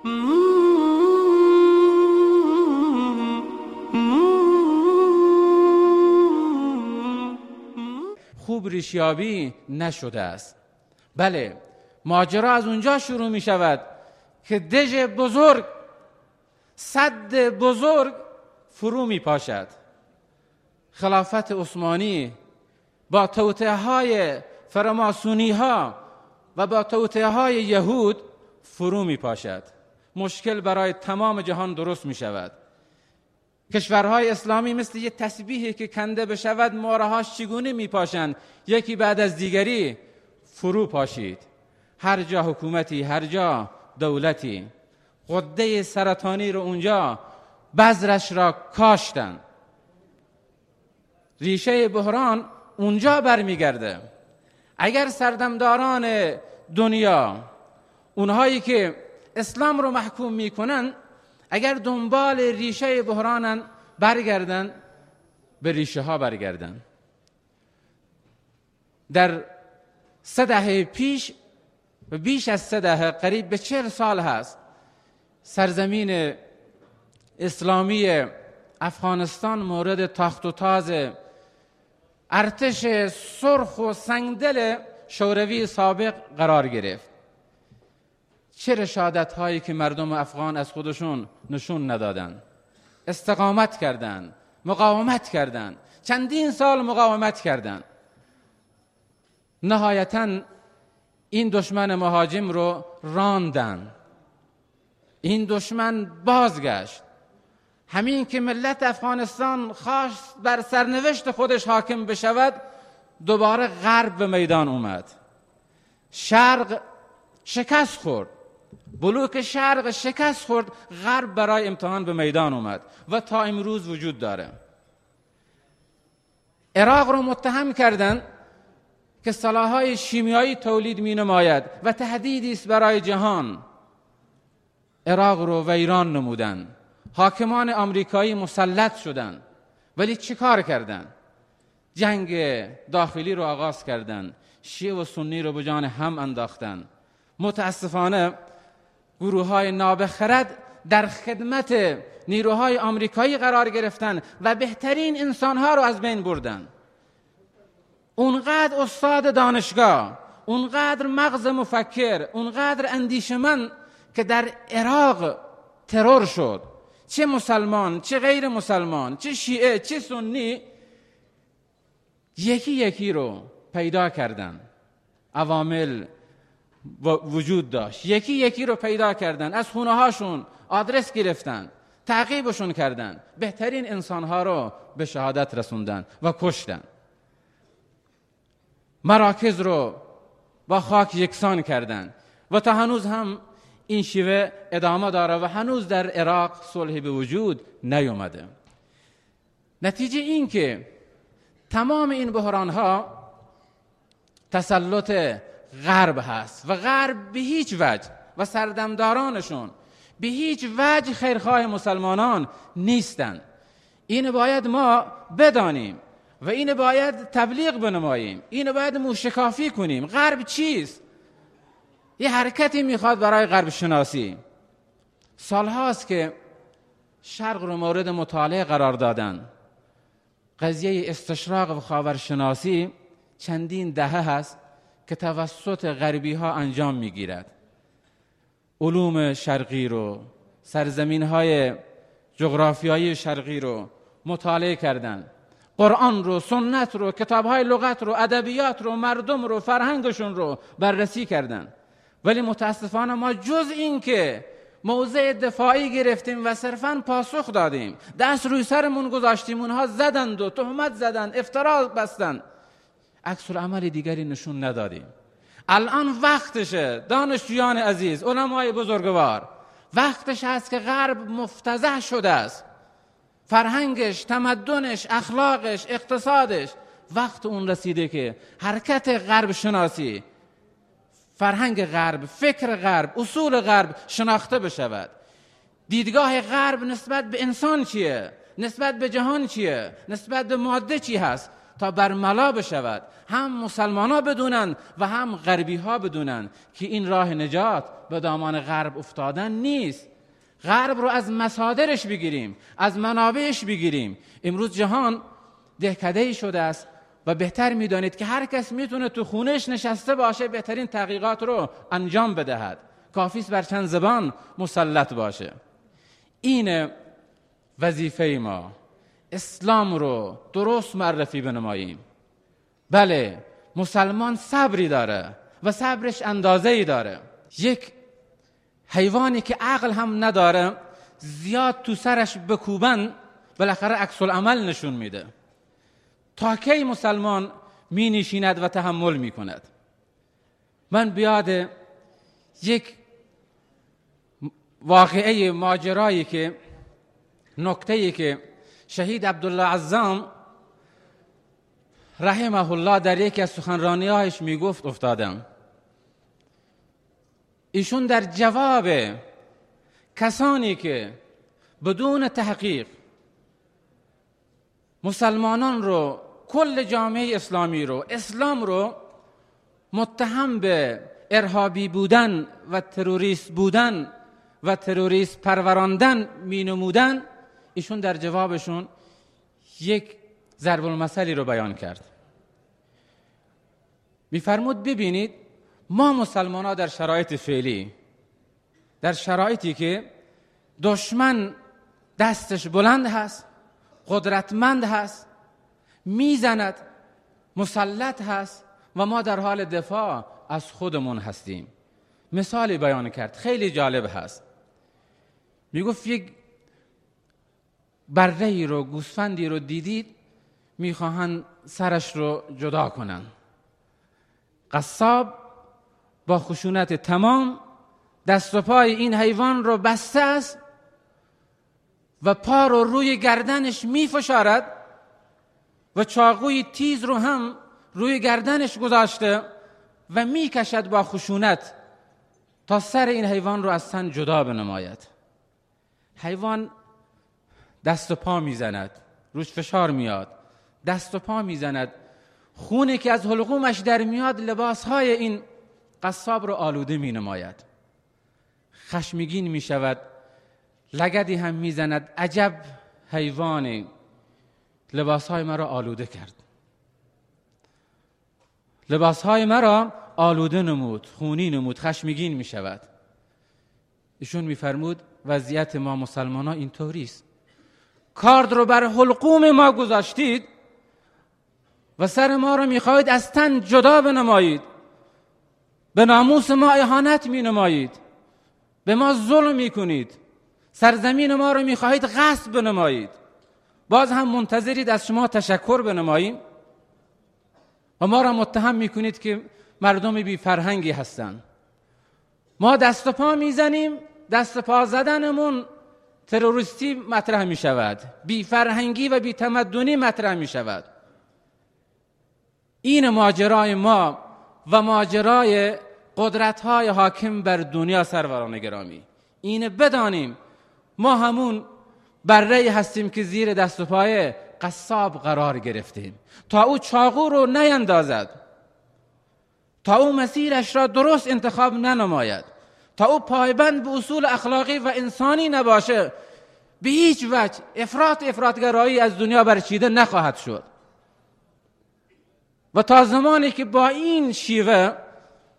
خوب ریشیابی نشده است. بله ماجرا از اونجا شروع می شود که دژ بزرگ صد بزرگ فرو می پاشد. خلافت عثمانی با توطعه های فرماسونی ها و با توطعه های یهود فرو می پاشد. مشکل برای تمام جهان درست می شود کشورهای اسلامی مثل یه تسبیحی که کنده بشود مارهاش چگونه می پاشند یکی بعد از دیگری فرو پاشید. هر جا حکومتی هر جا دولتی. قده سرطانی رو اونجا بذرش را کاشتن. ریشه بحران اونجا برمیگرده. اگر سردمداران دنیا اونهایی که اسلام رو محکوم می‌کنن اگر دنبال ریشه بحرانن برگردن به ریشه ها برگردن. در سه دهه پیش و بیش از سه دهه قریب به چهل سال هست سرزمین اسلامی افغانستان مورد تاخت و تاز ارتش سرخ و سنگدل شوروی سابق قرار گرفت. چه رشادت هایی که مردم افغان از خودشون نشون ندادن؟ استقامت کردند مقاومت کردند چندین سال مقاومت کردند نهایتا این دشمن مهاجم رو راندن. این دشمن بازگشت. همین که ملت افغانستان خواست بر سرنوشت خودش حاکم بشود دوباره غرب به میدان اومد. شرق شکست خورد. بلوک شرق شکست خورد غرب برای امتحان به میدان اومد و تا امروز وجود داره. عراق رو متهم کردند که سلاحهای شیمیایی تولید می نماید و تهدیدی است برای جهان. عراق رو ویران نمودن. حاکمان آمریکایی مسلط شدند ولی چه کار کردن؟ جنگ داخلی رو آغاز کردند شیعه و سنی رو به جان هم انداختن. متاسفانه گروه های نابخرد در خدمت نیروهای آمریکایی قرار گرفتن و بهترین انسانها رو از بین بردن. اونقدر استاد دانشگاه اونقدر مغز مفکر اونقدر اندیشمن که در عراق ترور شد. چه مسلمان چه غیر مسلمان چه شیعه چه سنی یکی یکی رو پیدا کردن. عوامل وجود داشت. یکی یکی رو پیدا کردن از خونه هاشون آدرس گرفتن تعقیبشون کردن. بهترین انسانها رو به شهادت رسوندن و کشتن. مراکز رو با خاک یکسان کردند و تا هنوز هم این شیوه ادامه داره و هنوز در عراق صلح به وجود نیومده. نتیجه این که تمام این بحران ها تسلط غرب هست و غرب به هیچ وجه و سردمدارانشون به هیچ وجه خیرخواه مسلمانان نیستند این باید ما بدانیم و این باید تبلیغ بنماییم. این باید موشکافی کنیم. غرب چیست؟ یه حرکتی می‌خواد برای غرب شناسی سالهاست که شرق رو مورد مطالعه قرار دادن. قضیه استشراق و خاورشناسی چندین دهه هست. که توسط غربی ها انجام می‌گیرد. علوم شرقی رو سرزمین های جغرافیایی شرقی رو مطالعه کردند قرآن رو سنت رو کتاب های لغت رو ادبیات رو مردم رو فرهنگشون رو بررسی کردن. ولی متاسفانه ما جز این که موضع دفاعی گرفتیم و صرفا پاسخ دادیم دست روی سرمون گذاشتیم اونها زدند و تهمت زدند افترا بستند. عکس عمل دیگری نشون ندادیم. الان وقتشه دانشجویان عزیز علمای بزرگوار. وقتش هست که غرب مفتزه شده است. فرهنگش تمدنش اخلاقش اقتصادش. وقت اون رسیده که حرکت غرب شناسی فرهنگ غرب فکر غرب اصول غرب شناخته بشود. دیدگاه غرب نسبت به انسان چیه؟ نسبت به جهان چیه؟ نسبت به ماده چی هست؟ تا برملا بشود. هم مسلمان ها بدونن و هم غربی ها بدونن که این راه نجات به دامان غرب افتادن نیست. غرب رو از مصادرش بگیریم از منابعش بگیریم. امروز جهان دهکده شده است و بهتر می‌دانید که هر کس می‌تونه تو خونش نشسته باشه بهترین تحقیقات رو انجام بدهد. کافیست بر چند زبان مسلط باشه. این وظیفه ما. اسلام رو درست معرفی بنماییم. بله مسلمان صبری داره و صبرش اندازه ای داره. یک حیوانی که عقل هم نداره زیاد تو سرش بکوبن بالاخره عکس عمل نشون میده. تا کی مسلمان می نشیند و تحمل می کند من بیاد یک واقعه ماجرایی که نکته که شهید عبدالله عزام رحمه الله در یکی از سخنرانیهایش می‌گفت افتادم. ایشون در جواب کسانی که بدون تحقیق مسلمانان رو کل جامعه اسلامی رو اسلام رو متهم به ارهابی بودن و تروریست بودن و تروریست پروراندن می نمودن ایشون در جوابشون یک ضرب المثلی رو بیان کرد. میفرمود ببینید ما مسلمان ها در شرایط فعلی در شرایطی که دشمن دستش بلند هست قدرتمند هست می‌زند مسلط هست و ما در حال دفاع از خودمون هستیم. مثالی بیان کرد خیلی جالب هست. می‌گفت یک بره رو گوسفندی رو دیدید می‌خواهند سرش رو جدا کنن. قصاب با خشونت تمام دست و پای این حیوان رو بسته است و پا رو روی گردنش میفشارد و چاقوی تیز رو هم روی گردنش گذاشته و می‌کشد با خشونت تا سر این حیوان رو از تن جدا بنماید. حیوان دست و پا می‌زند. روش فشار میاد. دست و پا می‌زند. خونی که از حلقومش در میاد لباس های این قصاب رو آلوده می نماید خشمگین می شود لگدی هم می‌زند. عجب حیوانی لباس های مرا آلوده کرد. لباس های مرا آلوده نمود خونی نمود خشمگین می شود ایشون میفرمود وضعیت ما مسلمان ها اینطوری است کارد رو بر حلقوم ما گذاشتید و سر ما رو می‌خواهید از تن جدا بنمایید. به ناموس ما اهانت می نمایید به ما ظلم می کنید سرزمین ما رو می‌خواهید غصب بنمایید. باز هم منتظرید از شما تشکر بنماییم. و ما را متهم می‌کنید که مردم بی فرهنگی هستند. ما دست و پا می‌زنیم دست و پا زدنمون تروریستی مطرح می شود بی فرهنگی و بی تمدنی مطرح می شود این ماجرای ما و ماجرای قدرت های حاکم بر دنیا سروران گرامی. این بدانیم. ما همون بره هستیم که زیر دست و پای قصاب قرار گرفتیم. تا او چاقو رو نیندازد. تا او مسیرش را درست انتخاب ننماید. تا او پایبند به اصول اخلاقی و انسانی نباشه به هیچ وجه افراط افراطگرایی از دنیا برچیده نخواهد شد. و تا زمانی که با این شیوه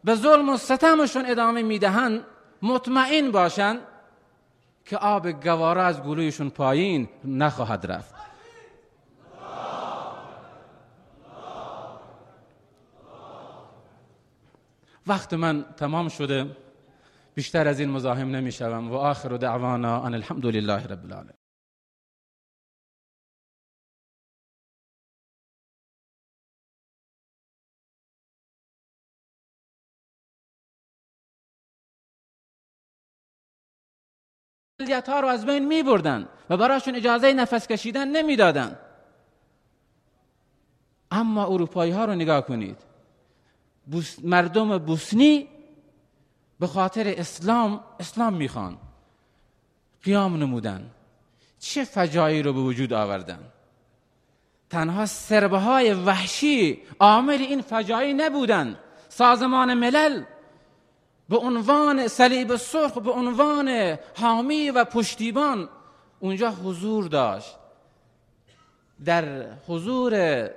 به ظلم و ستمشون ادامه می‌دهند مطمئن باشند که آب گواره از گلویشون پایین نخواهد رفت. وقت من تمام شده. بیشتر از این مزاحم نمی شوم و آخر دعوانا ان الحمد لله رب العالمین. ها رو از بین می بردن و براشون اجازه نفس کشیدن نمی‌دادن. اما اروپایی ها رو نگاه کنید. مردم بوسنی به خاطر اسلام اسلام می‌خوان. قیام نمودن. چه فجایی رو به وجود آوردن؟ تنها سربه های وحشی عامل این فجایع نبودند سازمان ملل به عنوان صلیب سرخ به عنوان حامی و پشتیبان اونجا حضور داشت. در حضور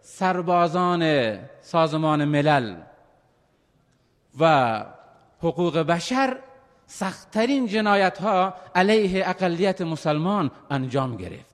سربازان سازمان ملل و حقوق بشر سختترین جنایت ها علیه اقلیت مسلمان انجام گرفت.